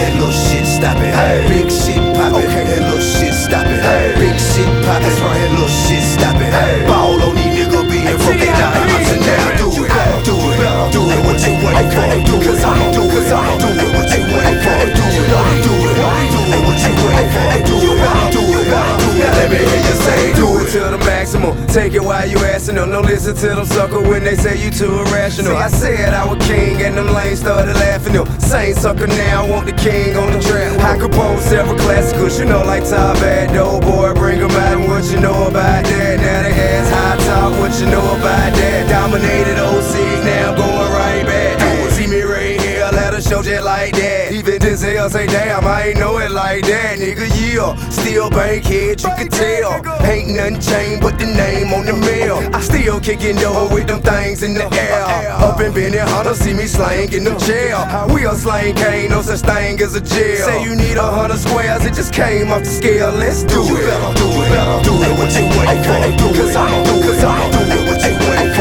Hey, little shit, stop it. Hey, big shit poppin'. Okay, little shit, stop it. Hey, big shit poppin'. That's right, little shit, stop it. Hey, ball on why you asking them? Don't listen to them sucker when they say you too irrational. I said I was king and them lanes started laughing them. Same sucker now, want the king on the track. I compose several classicals, you know, like Top Bad, Dope Boy, bring them out and what you know about that. Now they ask high top, what you know about Even say, damn, I ain't know it like that. Nigga, yeah, still bankhead, you can tell. Ain't nothing changed but the name on the mail. I still kicking dough with them things in the air. Up in Benny Hunter, see me slang in them jail. We a slang, ain't no such thing as a jail. Say you need a hundred squares, it just came off the scale. Let's do it. Better Do it, do it, what you waiting for? Do it, cause I'm do it, Cause I'm do it, what you waiting for?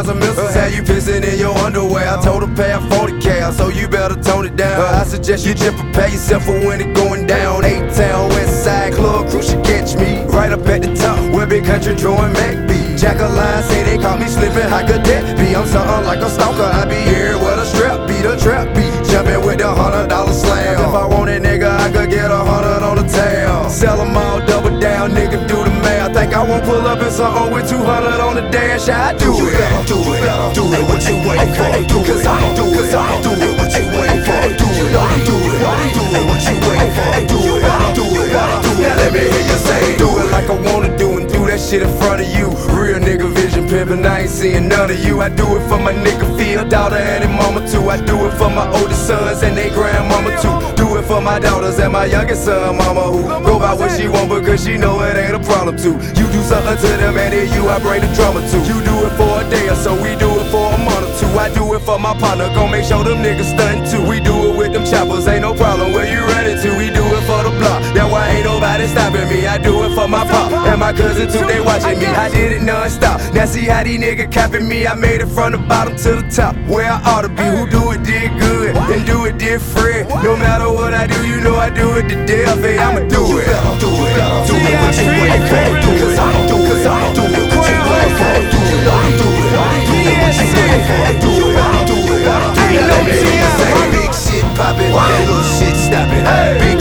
Rounds of missiles, how you pissing in your underwear? I told her pay a 40 cal, so you better tone it down. I suggest you just prepare yourself for when it going down. Eight town, west side club, crew should catch me right up at the top where big country drawing Mac be. Jack a line, say they caught me slipping, how could that be? I'm something like a stalker, I be here with a strap, beat a trap beat, jumping with the hundred dollar slam. If I want it, nigga, I could get a hundred on the tail. Sell them all, double down, nigga, do the math. Think I won't pull up something with 200 on the dash, I do it. Do it, do it, what you waiting for? Do it, cause I do it, I do it, what you waiting for? Do it, do it, do it, what you waiting for? Do it, I do it, I do it. Now let me hear you say, do it like I wanna do and do that shit in front of you. Real nigga vision pimpin', I ain't seeing none of you. I do it for my nigga Phil, daughter and his mama too. I do it for my oldest sons and they grandmama too. Do it for my daughters and my youngest son, mama who go by what she want because she know it ain't a problem too. You do something to them and then you I bring the drama too. You do it for a day or so, we do it for a month or two. I do it for my partner, gon' make sure them niggas stunt too. We do it with them choppers, ain't no problem where you running to. We do stopping me. I do it for my pop and my cousin too. They watching me. I did it non-stop. Now see how these niggas capping me. I made it from the bottom to the top. Where I ought to be. Who do it did good and do it different. No matter what I do, you know I do it to death. Hey, I'ma do it. Do it. Do it. What you waiting for? Do it. I do it. I do it. What you waiting for? Do it. I do it. I do it. What you waiting for? Do it. I do it. I do it. Big shit poppin', that little shit stoppin'. Big